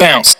bounce.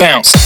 bounce.